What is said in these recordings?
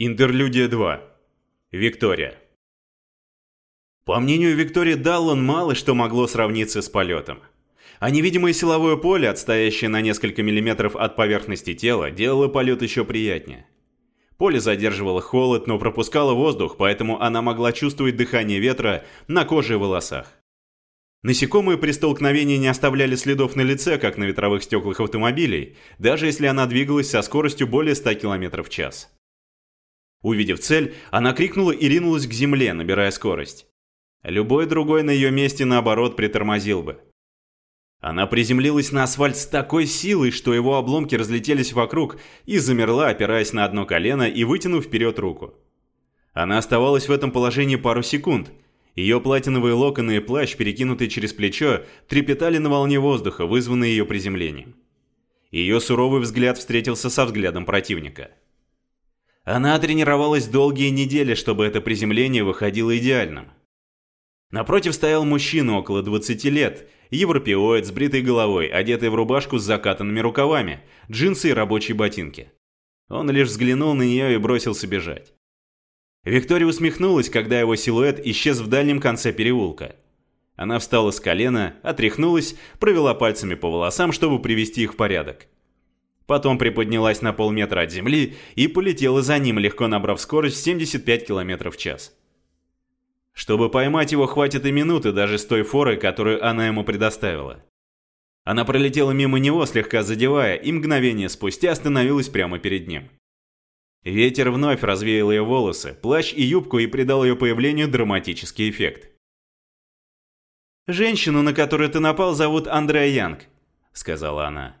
Интерлюдия 2. Виктория. По мнению Виктории Даллан, мало что могло сравниться с полетом. А невидимое силовое поле, отстоящее на несколько миллиметров от поверхности тела, делало полет еще приятнее. Поле задерживало холод, но пропускало воздух, поэтому она могла чувствовать дыхание ветра на коже и волосах. Насекомые при столкновении не оставляли следов на лице, как на ветровых стеклах автомобилей, даже если она двигалась со скоростью более 100 км в час. Увидев цель, она крикнула и ринулась к земле, набирая скорость. Любой другой на ее месте, наоборот, притормозил бы. Она приземлилась на асфальт с такой силой, что его обломки разлетелись вокруг, и замерла, опираясь на одно колено и вытянув вперед руку. Она оставалась в этом положении пару секунд. Ее платиновые локоны и плащ, перекинутые через плечо, трепетали на волне воздуха, вызванные ее приземлением. Ее суровый взгляд встретился со взглядом противника. Она тренировалась долгие недели, чтобы это приземление выходило идеальным. Напротив стоял мужчина около 20 лет, европеоид с бритой головой, одетый в рубашку с закатанными рукавами, джинсы и рабочие ботинки. Он лишь взглянул на нее и бросился бежать. Виктория усмехнулась, когда его силуэт исчез в дальнем конце переулка. Она встала с колена, отряхнулась, провела пальцами по волосам, чтобы привести их в порядок. Потом приподнялась на полметра от земли и полетела за ним, легко набрав скорость в 75 км в час. Чтобы поймать его, хватит и минуты даже с той форой, которую она ему предоставила. Она пролетела мимо него, слегка задевая, и мгновение спустя остановилась прямо перед ним. Ветер вновь развеял ее волосы, плащ и юбку и придал ее появлению драматический эффект. «Женщину, на которую ты напал, зовут Андреа Янг», — сказала она.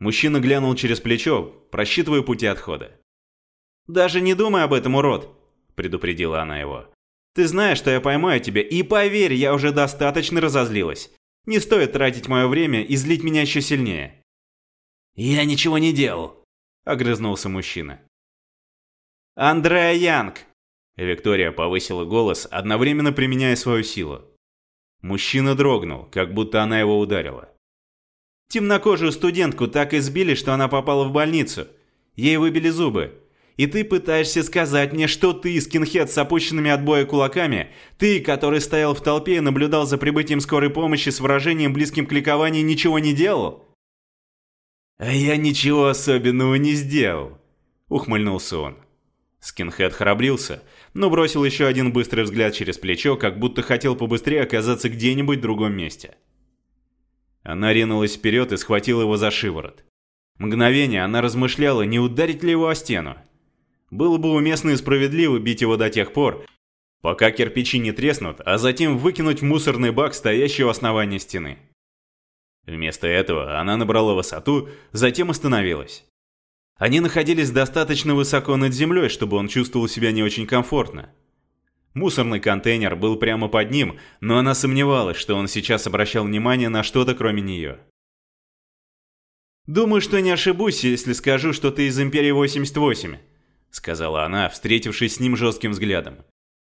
Мужчина глянул через плечо, просчитывая пути отхода. «Даже не думай об этом, урод!» – предупредила она его. «Ты знаешь, что я поймаю тебя, и поверь, я уже достаточно разозлилась. Не стоит тратить мое время и злить меня еще сильнее». «Я ничего не делал», – огрызнулся мужчина. «Андреа Янг!» Виктория повысила голос, одновременно применяя свою силу. Мужчина дрогнул, как будто она его ударила. Темнокожую студентку так избили, что она попала в больницу. Ей выбили зубы. И ты пытаешься сказать мне, что ты, скинхед с опущенными от боя кулаками, ты, который стоял в толпе и наблюдал за прибытием скорой помощи с выражением близким к ликованию, ничего не делал? А я ничего особенного не сделал, ухмыльнулся он. Скинхед храбрился, но бросил еще один быстрый взгляд через плечо, как будто хотел побыстрее оказаться где-нибудь в другом месте. Она ринулась вперед и схватила его за шиворот. Мгновение она размышляла, не ударить ли его о стену. Было бы уместно и справедливо бить его до тех пор, пока кирпичи не треснут, а затем выкинуть в мусорный бак, стоящий у основания стены. Вместо этого она набрала высоту, затем остановилась. Они находились достаточно высоко над землей, чтобы он чувствовал себя не очень комфортно. Мусорный контейнер был прямо под ним, но она сомневалась, что он сейчас обращал внимание на что-то кроме нее. «Думаю, что не ошибусь, если скажу, что ты из Империи 88», — сказала она, встретившись с ним жестким взглядом.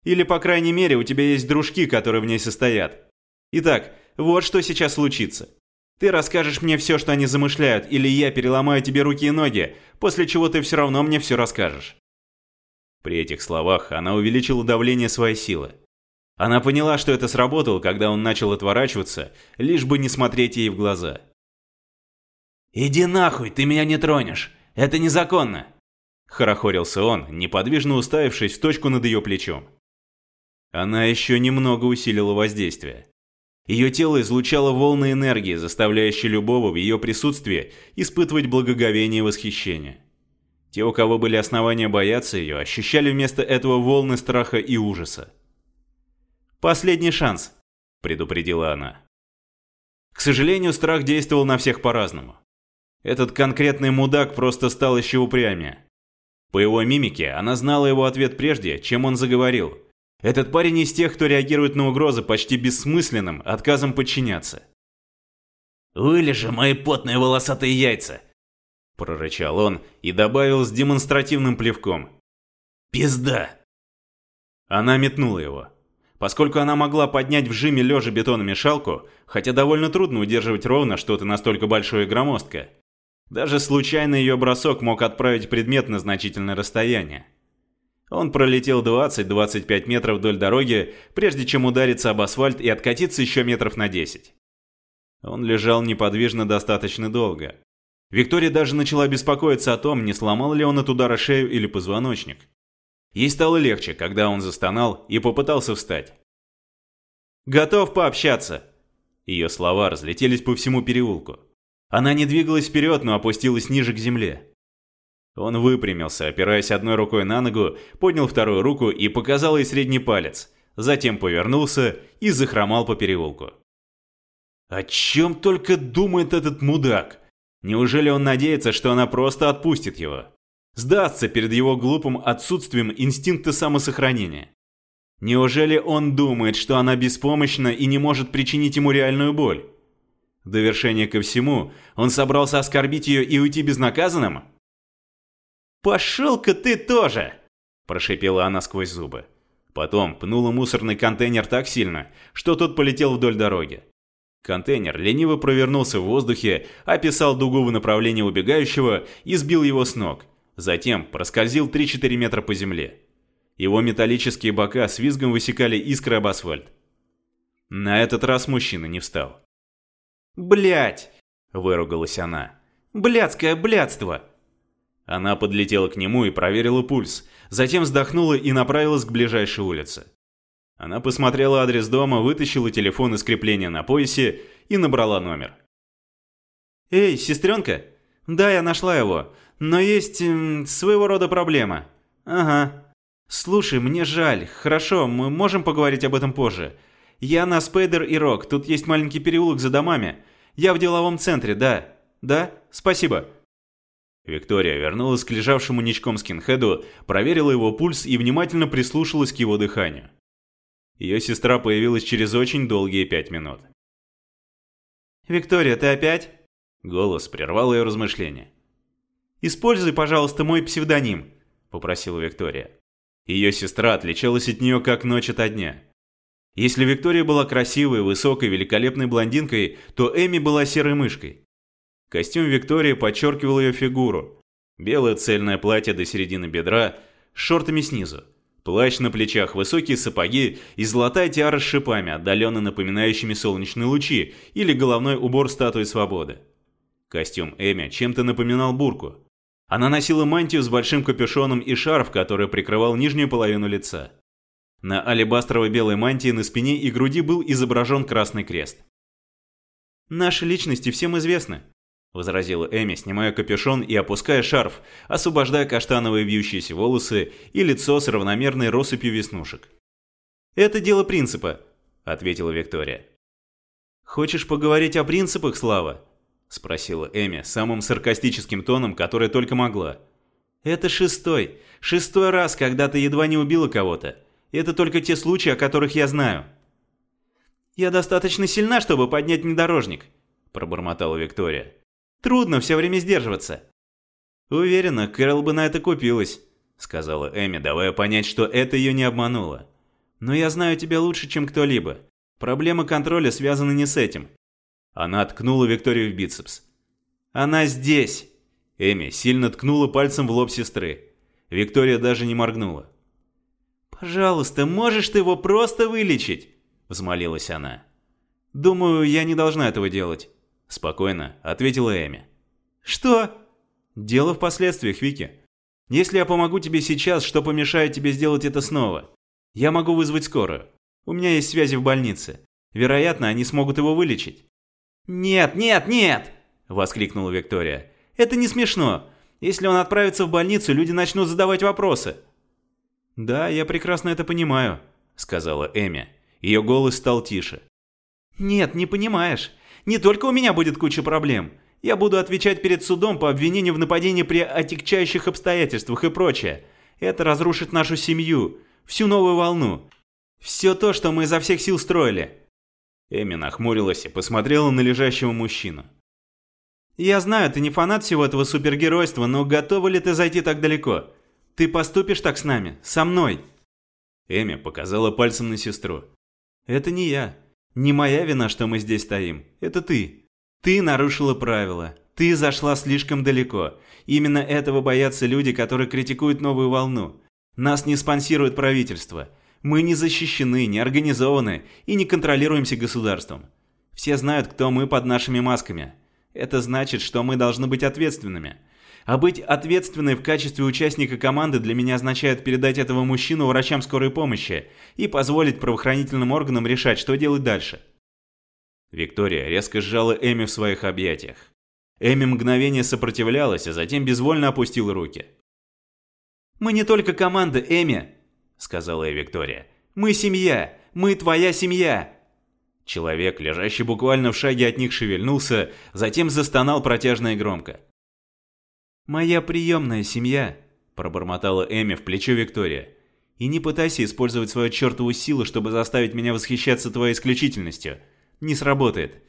«Или, по крайней мере, у тебя есть дружки, которые в ней состоят. Итак, вот что сейчас случится. Ты расскажешь мне все, что они замышляют, или я переломаю тебе руки и ноги, после чего ты все равно мне все расскажешь. При этих словах она увеличила давление своей силы. Она поняла, что это сработало, когда он начал отворачиваться, лишь бы не смотреть ей в глаза. «Иди нахуй, ты меня не тронешь! Это незаконно!» Хорохорился он, неподвижно уставившись в точку над ее плечом. Она еще немного усилила воздействие. Ее тело излучало волны энергии, заставляющие любого в ее присутствии испытывать благоговение и восхищение. Те, у кого были основания бояться ее, ощущали вместо этого волны страха и ужаса. «Последний шанс», – предупредила она. К сожалению, страх действовал на всех по-разному. Этот конкретный мудак просто стал еще упрямее. По его мимике она знала его ответ прежде, чем он заговорил. Этот парень из тех, кто реагирует на угрозы почти бессмысленным отказом подчиняться. «Вылежи мои потные волосатые яйца!» – прорычал он и добавил с демонстративным плевком. «Пизда!» Она метнула его. Поскольку она могла поднять в жиме лежа бетономешалку, хотя довольно трудно удерживать ровно что-то настолько большое и громоздкое, даже случайный ее бросок мог отправить предмет на значительное расстояние. Он пролетел 20-25 метров вдоль дороги, прежде чем удариться об асфальт и откатиться еще метров на 10. Он лежал неподвижно достаточно долго. Виктория даже начала беспокоиться о том, не сломал ли он от удара шею или позвоночник. Ей стало легче, когда он застонал и попытался встать. «Готов пообщаться!» Ее слова разлетелись по всему переулку. Она не двигалась вперед, но опустилась ниже к земле. Он выпрямился, опираясь одной рукой на ногу, поднял вторую руку и показал ей средний палец, затем повернулся и захромал по переулку. О чем только думает этот мудак? Неужели он надеется, что она просто отпустит его? Сдастся перед его глупым отсутствием инстинкта самосохранения? Неужели он думает, что она беспомощна и не может причинить ему реальную боль? В довершение ко всему, он собрался оскорбить ее и уйти безнаказанным? «Пошел-ка ты тоже!» – прошипела она сквозь зубы. Потом пнула мусорный контейнер так сильно, что тот полетел вдоль дороги. Контейнер лениво провернулся в воздухе, описал дугу в направлении убегающего и сбил его с ног. Затем проскользил 3-4 метра по земле. Его металлические бока с визгом высекали искры об асфальт. На этот раз мужчина не встал. Блять! выругалась она. «Блядское блядство!» Она подлетела к нему и проверила пульс, затем вздохнула и направилась к ближайшей улице. Она посмотрела адрес дома, вытащила телефон из крепления на поясе и набрала номер. «Эй, сестренка? Да, я нашла его, но есть эм, своего рода проблема. Ага. Слушай, мне жаль. Хорошо, мы можем поговорить об этом позже. Я на Спейдер и Рок, тут есть маленький переулок за домами. Я в деловом центре, да. Да? Спасибо». Виктория вернулась к лежавшему ничком скинхеду, проверила его пульс и внимательно прислушалась к его дыханию. Ее сестра появилась через очень долгие пять минут. «Виктория, ты опять?» Голос прервал ее размышления. «Используй, пожалуйста, мой псевдоним», — попросила Виктория. Ее сестра отличалась от нее как ночь ото дня. Если Виктория была красивой, высокой, великолепной блондинкой, то Эми была серой мышкой. Костюм Виктории подчеркивал ее фигуру. Белое цельное платье до середины бедра, с шортами снизу. Плащ на плечах, высокие сапоги и золотая тиара с шипами, отдаленно напоминающими солнечные лучи или головной убор статуи свободы. Костюм Эми чем-то напоминал бурку. Она носила мантию с большим капюшоном и шарф, который прикрывал нижнюю половину лица. На алебастровой белой мантии на спине и груди был изображен красный крест. «Наши личности всем известны», — возразила Эми, снимая капюшон и опуская шарф, освобождая каштановые вьющиеся волосы и лицо с равномерной россыпью веснушек. «Это дело принципа», — ответила Виктория. «Хочешь поговорить о принципах, Слава?» — спросила Эми самым саркастическим тоном, который только могла. «Это шестой, шестой раз, когда ты едва не убила кого-то. Это только те случаи, о которых я знаю». «Я достаточно сильна, чтобы поднять внедорожник», — пробормотала Виктория. Трудно все время сдерживаться. Уверена, Кэрол бы на это купилась, сказала Эми, давая понять, что это ее не обмануло. Но я знаю тебя лучше, чем кто-либо. Проблема контроля связана не с этим. Она ткнула Викторию в бицепс. Она здесь. Эми сильно ткнула пальцем в лоб сестры. Виктория даже не моргнула. «Пожалуйста, можешь ты его просто вылечить?» – взмолилась она. «Думаю, я не должна этого делать. Спокойно, ответила Эми. Что? Дело в последствиях, Вики. Если я помогу тебе сейчас, что помешает тебе сделать это снова? Я могу вызвать скорую. У меня есть связи в больнице. Вероятно, они смогут его вылечить. «Нет, нет, нет!» – воскликнула Виктория. «Это не смешно. Если он отправится в больницу, люди начнут задавать вопросы». «Да, я прекрасно это понимаю», – сказала Эми. Ее голос стал тише. «Нет, не понимаешь. Не только у меня будет куча проблем. Я буду отвечать перед судом по обвинению в нападении при отягчающих обстоятельствах и прочее. Это разрушит нашу семью, всю новую волну. Все то, что мы изо всех сил строили». Эми нахмурилась и посмотрела на лежащего мужчину. «Я знаю, ты не фанат всего этого супергеройства, но готова ли ты зайти так далеко? Ты поступишь так с нами, со мной?» Эми показала пальцем на сестру. «Это не я. Не моя вина, что мы здесь стоим. Это ты. Ты нарушила правила. Ты зашла слишком далеко. Именно этого боятся люди, которые критикуют новую волну. Нас не спонсирует правительство. Мы не защищены, не организованы и не контролируемся государством. Все знают, кто мы под нашими масками. Это значит, что мы должны быть ответственными. А быть ответственной в качестве участника команды для меня означает передать этого мужчину врачам скорой помощи и позволить правоохранительным органам решать, что делать дальше. Виктория резко сжала Эми в своих объятиях. Эми мгновение сопротивлялась, а затем безвольно опустила руки. «Мы не только команда, Эми», — сказала ей Виктория. «Мы семья! Мы твоя семья!» Человек, лежащий буквально в шаге от них, шевельнулся, затем застонал протяжно и громко. «Моя приемная семья», – пробормотала Эми в плечо Виктория. «И не пытайся использовать свою чертову силу, чтобы заставить меня восхищаться твоей исключительностью. Не сработает.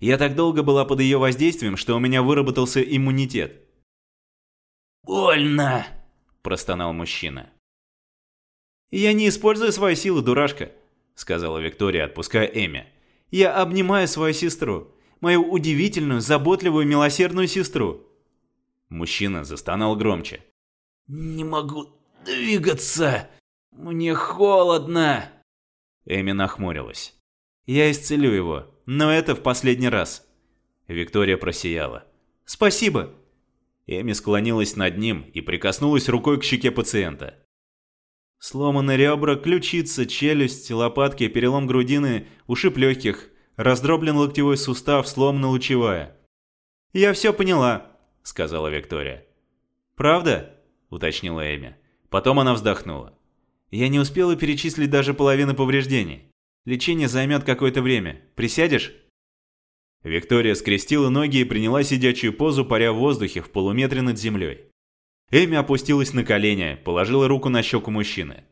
Я так долго была под ее воздействием, что у меня выработался иммунитет». «Больно!» – простонал мужчина. «Я не использую свою силу, дурашка», – сказала Виктория, отпуская Эми. «Я обнимаю свою сестру, мою удивительную, заботливую, милосердную сестру». Мужчина застонал громче. «Не могу двигаться! Мне холодно!» Эми нахмурилась. «Я исцелю его, но это в последний раз». Виктория просияла. «Спасибо!» Эми склонилась над ним и прикоснулась рукой к щеке пациента. Сломаны ребра, ключица, челюсть, лопатки, перелом грудины, ушиб легких, раздроблен локтевой сустав, сломана лучевая. «Я все поняла», — сказала Виктория. «Правда?» — уточнила Эми. Потом она вздохнула. «Я не успела перечислить даже половину повреждений. Лечение займет какое-то время. Присядешь?» Виктория скрестила ноги и приняла сидячую позу, паря в воздухе в полуметре над землей. Эми опустилась на колени, положила руку на щеку мужчины.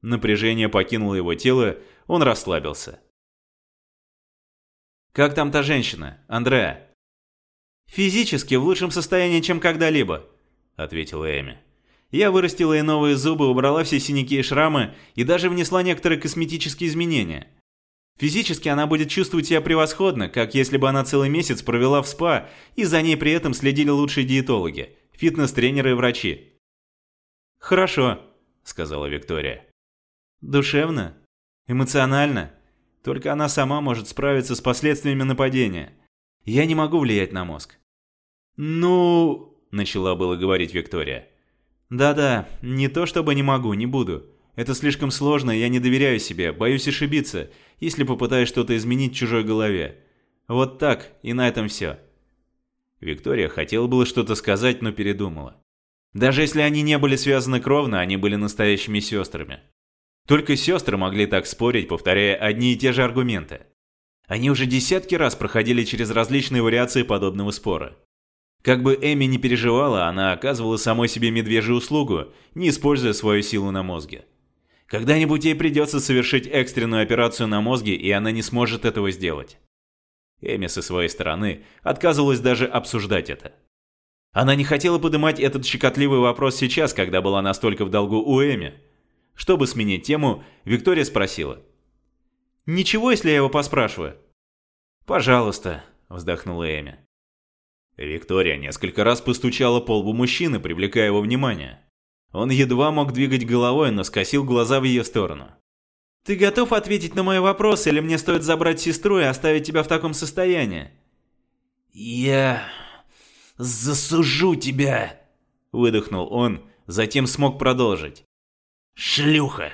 Напряжение покинуло его тело, он расслабился. «Как там та женщина, Андреа?» «Физически в лучшем состоянии, чем когда-либо», — ответила Эми. «Я вырастила ей новые зубы, убрала все синяки и шрамы и даже внесла некоторые косметические изменения. Физически она будет чувствовать себя превосходно, как если бы она целый месяц провела в спа, и за ней при этом следили лучшие диетологи, фитнес-тренеры и врачи». «Хорошо», — сказала Виктория. «Душевно? Эмоционально? Только она сама может справиться с последствиями нападения. Я не могу влиять на мозг. «Ну...» – начала было говорить Виктория. «Да-да, не то чтобы не могу, не буду. Это слишком сложно, я не доверяю себе, боюсь ошибиться, если попытаюсь что-то изменить в чужой голове. Вот так, и на этом все». Виктория хотела было что-то сказать, но передумала. Даже если они не были связаны кровно, они были настоящими сестрами. Только сестры могли так спорить, повторяя одни и те же аргументы. Они уже десятки раз проходили через различные вариации подобного спора. Как бы Эми не переживала, она оказывала самой себе медвежью услугу, не используя свою силу на мозге. Когда-нибудь ей придется совершить экстренную операцию на мозге, и она не сможет этого сделать. Эми со своей стороны отказывалась даже обсуждать это. Она не хотела поднимать этот щекотливый вопрос сейчас, когда была настолько в долгу у Эми. Чтобы сменить тему, Виктория спросила. «Ничего, если я его поспрашиваю?» «Пожалуйста», — вздохнула Эми. Виктория несколько раз постучала по лбу мужчины, привлекая его внимание. Он едва мог двигать головой, но скосил глаза в ее сторону. «Ты готов ответить на мои вопросы, или мне стоит забрать сестру и оставить тебя в таком состоянии?» «Я... засужу тебя!» Выдохнул он, затем смог продолжить. «Шлюха!»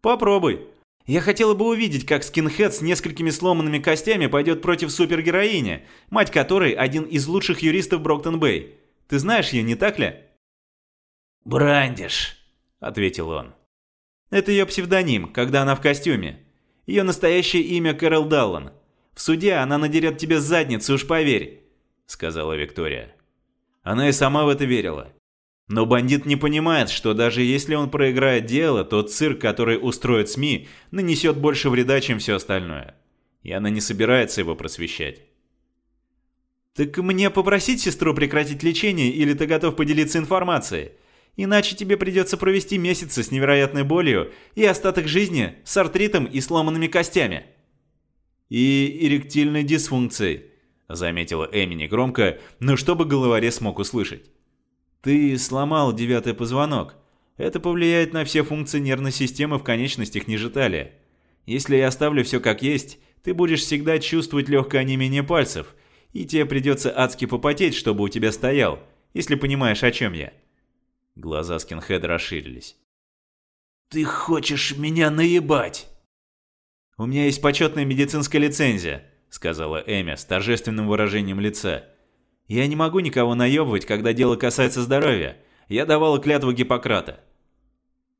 «Попробуй!» Я хотела бы увидеть, как скинхед с несколькими сломанными костями пойдет против супергероини, мать которой один из лучших юристов Броктон-Бэй. Ты знаешь ее, не так ли? «Брандиш», — ответил он. Это ее псевдоним, когда она в костюме. Ее настоящее имя Кэрол Даллан. В суде она надерет тебе задницу, уж поверь, — сказала Виктория. Она и сама в это верила. Но бандит не понимает, что даже если он проиграет дело, то цирк, который устроит СМИ, нанесет больше вреда, чем все остальное. И она не собирается его просвещать. «Так мне попросить сестру прекратить лечение, или ты готов поделиться информацией? Иначе тебе придется провести месяцы с невероятной болью и остаток жизни с артритом и сломанными костями». «И эректильной дисфункцией», — заметила Эми негромко, но чтобы головорез смог услышать. Ты сломал девятый позвонок. Это повлияет на все функции нервной системы в конечностях ниже талии. Если я оставлю все как есть, ты будешь всегда чувствовать легкое онемение пальцев, и тебе придется адски попотеть, чтобы у тебя стоял, если понимаешь, о чем я». Глаза скинхеда расширились. «Ты хочешь меня наебать?» «У меня есть почетная медицинская лицензия», — сказала Эми с торжественным выражением лица. «Я не могу никого наебывать, когда дело касается здоровья. Я давала клятву Гиппократа».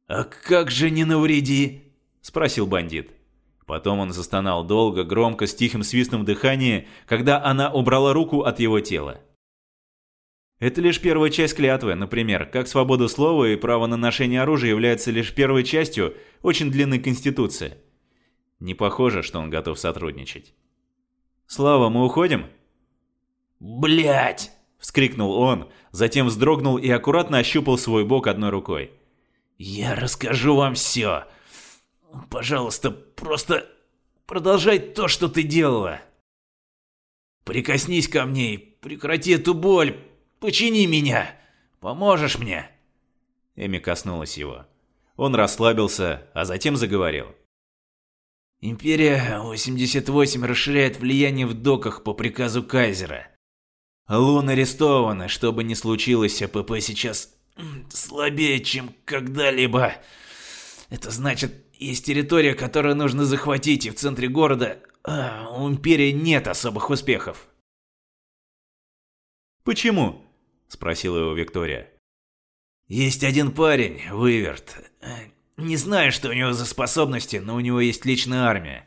«А как же не навреди?» — спросил бандит. Потом он застонал долго, громко, с тихим свистом в когда она убрала руку от его тела. Это лишь первая часть клятвы, например, как свобода слова и право на ношение оружия является лишь первой частью очень длинной конституции. Не похоже, что он готов сотрудничать. «Слава, мы уходим?» Блять! вскрикнул он, затем вздрогнул и аккуратно ощупал свой бок одной рукой. «Я расскажу вам все. Пожалуйста, просто продолжай то, что ты делала. Прикоснись ко мне и прекрати эту боль. Почини меня. Поможешь мне?» Эми коснулась его. Он расслабился, а затем заговорил. Империя 88 расширяет влияние в доках по приказу Кайзера. Лун арестованы, что бы ни случилось, АПП сейчас слабее, чем когда-либо. Это значит, есть территория, которую нужно захватить, и в центре города а, у Империи нет особых успехов. «Почему?» – спросила его Виктория. «Есть один парень, Выверт. Не знаю, что у него за способности, но у него есть личная армия.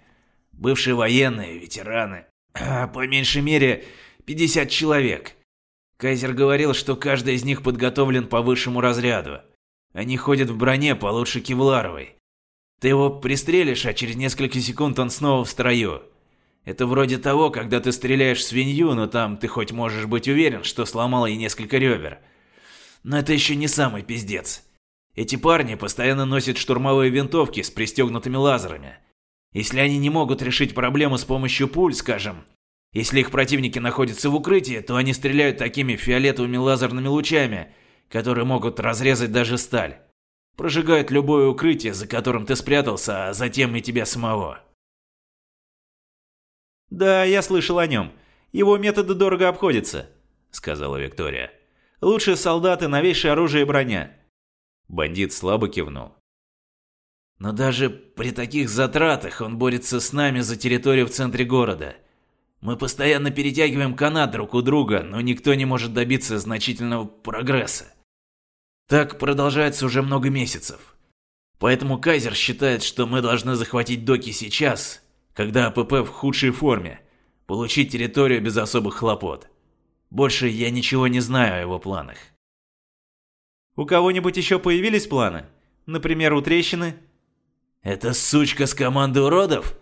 Бывшие военные, ветераны. А, по меньшей мере, 50 человек. Кайзер говорил, что каждый из них подготовлен по высшему разряду. Они ходят в броне получше Кевларовой. Ты его пристрелишь, а через несколько секунд он снова в строю. Это вроде того, когда ты стреляешь в свинью, но там ты хоть можешь быть уверен, что сломал ей несколько ребер. Но это еще не самый пиздец. Эти парни постоянно носят штурмовые винтовки с пристегнутыми лазерами. Если они не могут решить проблему с помощью пуль, скажем, если их противники находятся в укрытии, то они стреляют такими фиолетовыми лазерными лучами, которые могут разрезать даже сталь. Прожигают любое укрытие, за которым ты спрятался, а затем и тебя самого. «Да, я слышал о нем. Его методы дорого обходятся», — сказала Виктория. «Лучшие солдаты, новейшее оружие и броня». Бандит слабо кивнул. «Но даже при таких затратах он борется с нами за территорию в центре города. Мы постоянно перетягиваем канат друг у друга, но никто не может добиться значительного прогресса. Так продолжается уже много месяцев. Поэтому Кайзер считает, что мы должны захватить доки сейчас, когда АПП в худшей форме, получить территорию без особых хлопот. Больше я ничего не знаю о его планах. У кого-нибудь еще появились планы? Например, у трещины? Эта сучка с команды уродов?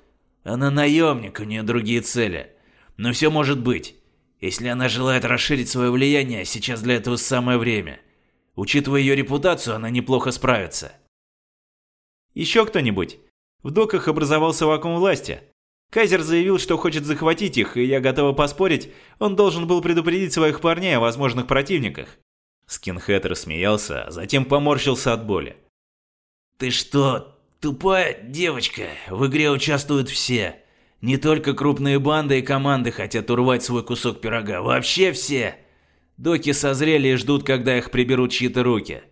Она наемник, у нее другие цели. Но все может быть. Если она желает расширить свое влияние, сейчас для этого самое время. Учитывая ее репутацию, она неплохо справится. Еще кто-нибудь? В доках образовался вакуум власти. Кайзер заявил, что хочет захватить их, и я готова поспорить, он должен был предупредить своих парней о возможных противниках. Скинхед рассмеялся, а затем поморщился от боли. «Ты что, тупая девочка? В игре участвуют все. Не только крупные банды и команды хотят урвать свой кусок пирога, вообще все!» Доки созрели и ждут, когда их приберут чьи-то руки.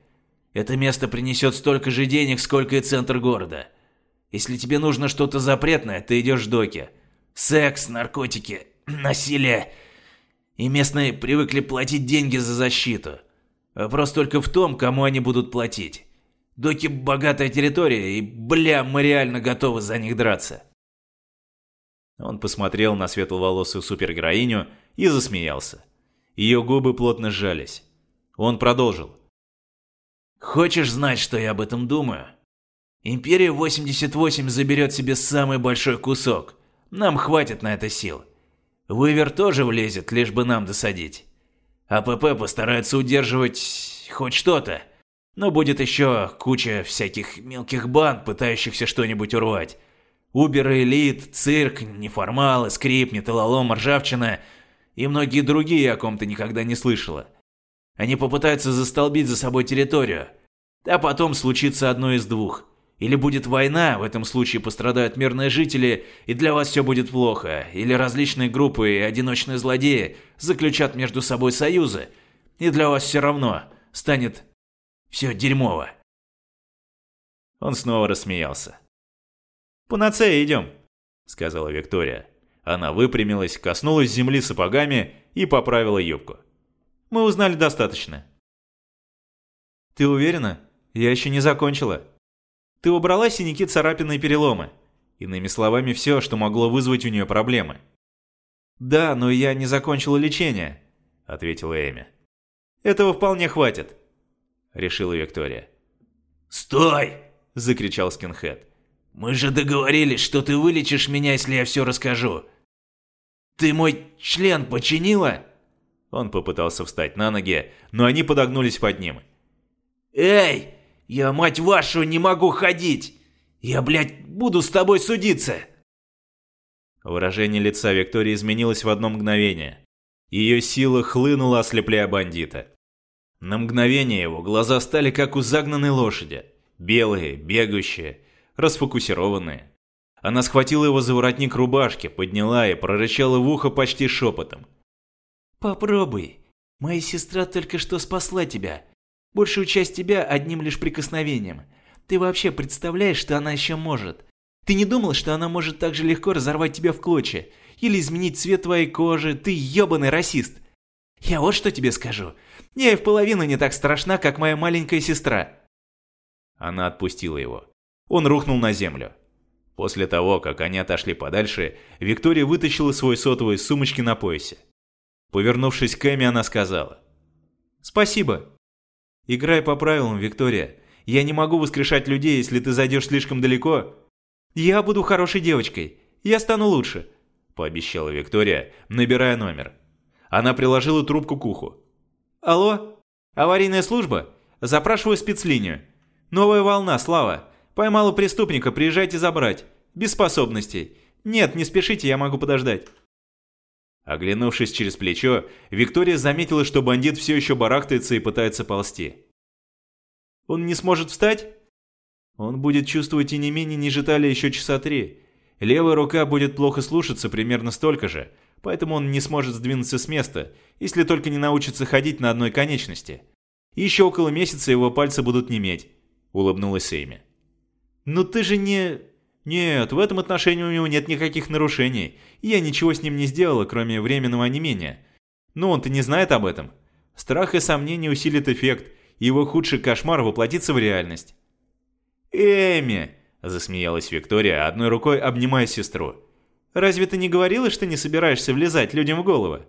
Это место принесет столько же денег, сколько и центр города. Если тебе нужно что-то запретное, ты идешь в доки. Секс, наркотики, насилие. И местные привыкли платить деньги за защиту. Вопрос только в том, кому они будут платить. Доки богатая территория, и бля, мы реально готовы за них драться. Он посмотрел на светловолосую супергероиню и засмеялся. Ее губы плотно сжались. Он продолжил. «Хочешь знать, что я об этом думаю? Империя 88 заберет себе самый большой кусок. Нам хватит на это сил. Выверт тоже влезет, лишь бы нам досадить. АПП постарается удерживать хоть что-то. Но будет еще куча всяких мелких банд, пытающихся что-нибудь урвать. Убер, Элит, Цирк, Неформалы, Скрип, Металлолом, Ржавчина – и многие другие, о ком ты никогда не слышала. Они попытаются застолбить за собой территорию. А потом случится одно из двух. Или будет война, в этом случае пострадают мирные жители, и для вас все будет плохо. Или различные группы и одиночные злодеи заключат между собой союзы, и для вас все равно станет все дерьмово. Он снова рассмеялся. «Панацея идем», — сказала Виктория. Она выпрямилась, коснулась земли сапогами и поправила юбку. «Мы узнали достаточно». «Ты уверена? Я еще не закончила. Ты убрала синяки, царапины и переломы. Иными словами, все, что могло вызвать у нее проблемы». «Да, но я не закончила лечение», — ответила Эми. «Этого вполне хватит», — решила Виктория. «Стой!» — закричал скинхед. «Мы же договорились, что ты вылечишь меня, если я все расскажу. Ты мой член починила?» Он попытался встать на ноги, но они подогнулись под ним. «Эй, я, мать вашу, не могу ходить! Я, блядь, буду с тобой судиться!» Выражение лица Виктории изменилось в одно мгновение. Ее сила хлынула, ослепляя бандита. На мгновение его глаза стали как у загнанной лошади. Белые, бегающие, расфокусированные. Она схватила его за воротник рубашки, подняла и прорычала в ухо почти шепотом. «Попробуй. Моя сестра только что спасла тебя. Большую часть тебя одним лишь прикосновением. Ты вообще представляешь, что она еще может? Ты не думал, что она может так же легко разорвать тебя в клочья? Или изменить цвет твоей кожи? Ты ебаный расист. Я вот что тебе скажу. Я и в половину не так страшна, как моя маленькая сестра». Она отпустила его. Он рухнул на землю. После того, как они отошли подальше, Виктория вытащила свой сотовый из сумочки на поясе. Повернувшись к Эми, она сказала. «Спасибо. Играй по правилам, Виктория. Я не могу воскрешать людей, если ты зайдешь слишком далеко. Я буду хорошей девочкой. Я стану лучше», – пообещала Виктория, набирая номер. Она приложила трубку к уху. «Алло? Аварийная служба? Запрашиваю спецлинию. Новая волна, Слава. Поймала преступника, приезжайте забрать. Без способностей. Нет, не спешите, я могу подождать». Оглянувшись через плечо, Виктория заметила, что бандит все еще барахтается и пытается ползти. «Он не сможет встать?» «Он будет чувствовать и не менее ниже талии еще часа три. Левая рука будет плохо слушаться примерно столько же, поэтому он не сможет сдвинуться с места, если только не научится ходить на одной конечности. Еще около месяца его пальцы будут неметь», — улыбнулась Эйми. «Ну ты же не...» «Нет, в этом отношении у него нет никаких нарушений. Я ничего с ним не сделала, кроме временного онемения. Но он-то не знает об этом. Страх и сомнение усилит эффект, и его худший кошмар воплотится в реальность». «Эми!» – засмеялась Виктория, одной рукой обнимая сестру. «Разве ты не говорила, что не собираешься влезать людям в головы?»